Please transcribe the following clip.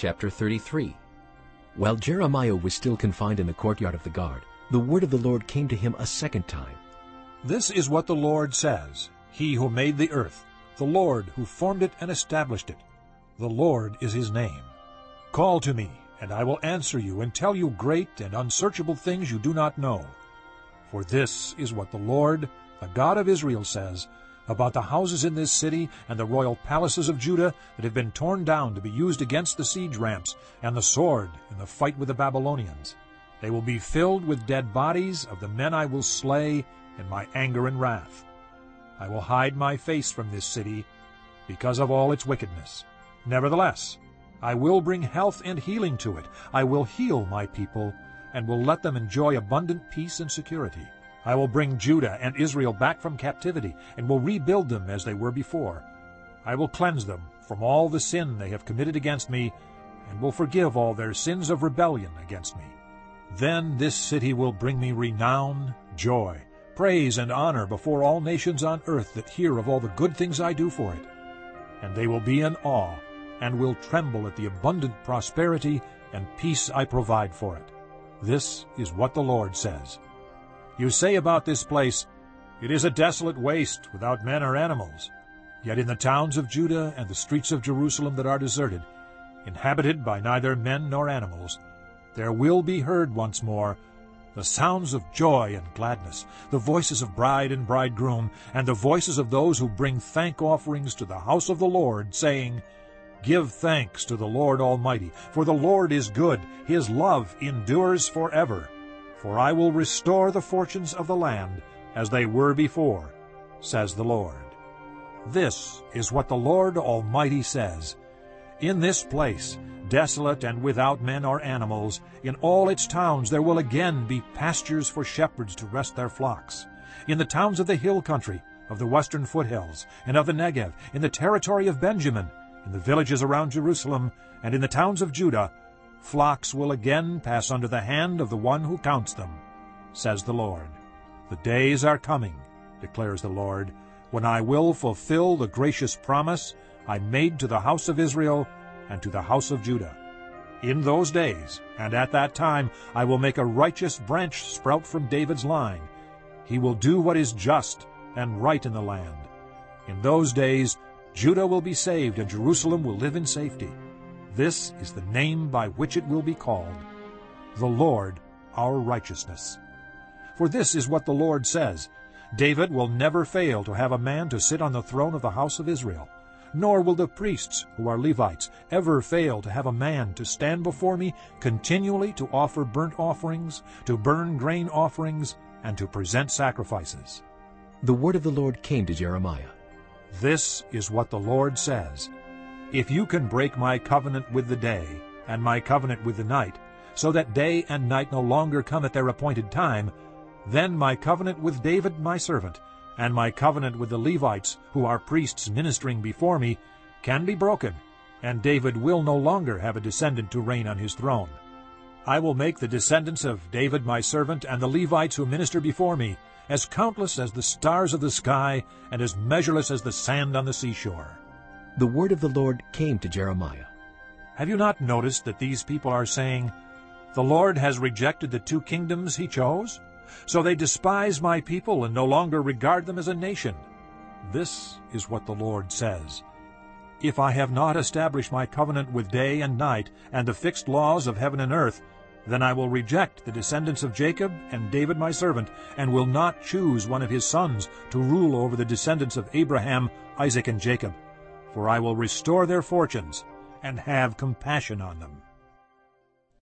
Chapter 33 While Jeremiah was still confined in the courtyard of the guard, the word of the Lord came to him a second time. This is what the Lord says, He who made the earth, the Lord who formed it and established it. The Lord is his name. Call to me, and I will answer you and tell you great and unsearchable things you do not know. For this is what the Lord, the God of Israel, says about the houses in this city and the royal palaces of Judah that have been torn down to be used against the siege ramps and the sword in the fight with the Babylonians. They will be filled with dead bodies of the men I will slay in my anger and wrath. I will hide my face from this city because of all its wickedness. Nevertheless, I will bring health and healing to it. I will heal my people and will let them enjoy abundant peace and security. I will bring Judah and Israel back from captivity, and will rebuild them as they were before. I will cleanse them from all the sin they have committed against me, and will forgive all their sins of rebellion against me. Then this city will bring me renown, joy, praise, and honor before all nations on earth that hear of all the good things I do for it. And they will be in awe, and will tremble at the abundant prosperity and peace I provide for it. This is what the Lord says. You say about this place, It is a desolate waste, without men or animals. Yet in the towns of Judah and the streets of Jerusalem that are deserted, inhabited by neither men nor animals, there will be heard once more the sounds of joy and gladness, the voices of bride and bridegroom, and the voices of those who bring thank offerings to the house of the Lord, saying, Give thanks to the Lord Almighty, for the Lord is good, his love endures forever. For I will restore the fortunes of the land as they were before, says the Lord. This is what the Lord Almighty says. In this place, desolate and without men or animals, in all its towns there will again be pastures for shepherds to rest their flocks. In the towns of the hill country, of the western foothills, and of the Negev, in the territory of Benjamin, in the villages around Jerusalem, and in the towns of Judah, flocks will again pass under the hand of the one who counts them, says the Lord. The days are coming, declares the Lord, when I will fulfill the gracious promise I made to the house of Israel and to the house of Judah. In those days, and at that time, I will make a righteous branch sprout from David's line. He will do what is just and right in the land. In those days, Judah will be saved, and Jerusalem will live in safety. This is the name by which it will be called, the Lord our righteousness. For this is what the Lord says, David will never fail to have a man to sit on the throne of the house of Israel, nor will the priests, who are Levites, ever fail to have a man to stand before me continually to offer burnt offerings, to burn grain offerings, and to present sacrifices. The word of the Lord came to Jeremiah. This is what the Lord says. If you can break my covenant with the day, and my covenant with the night, so that day and night no longer come at their appointed time, then my covenant with David my servant, and my covenant with the Levites, who are priests ministering before me, can be broken, and David will no longer have a descendant to reign on his throne. I will make the descendants of David my servant and the Levites who minister before me as countless as the stars of the sky and as measureless as the sand on the seashore the word of the Lord came to Jeremiah. Have you not noticed that these people are saying, The Lord has rejected the two kingdoms he chose? So they despise my people and no longer regard them as a nation. This is what the Lord says. If I have not established my covenant with day and night and the fixed laws of heaven and earth, then I will reject the descendants of Jacob and David my servant, and will not choose one of his sons to rule over the descendants of Abraham, Isaac, and Jacob for I will restore their fortunes and have compassion on them.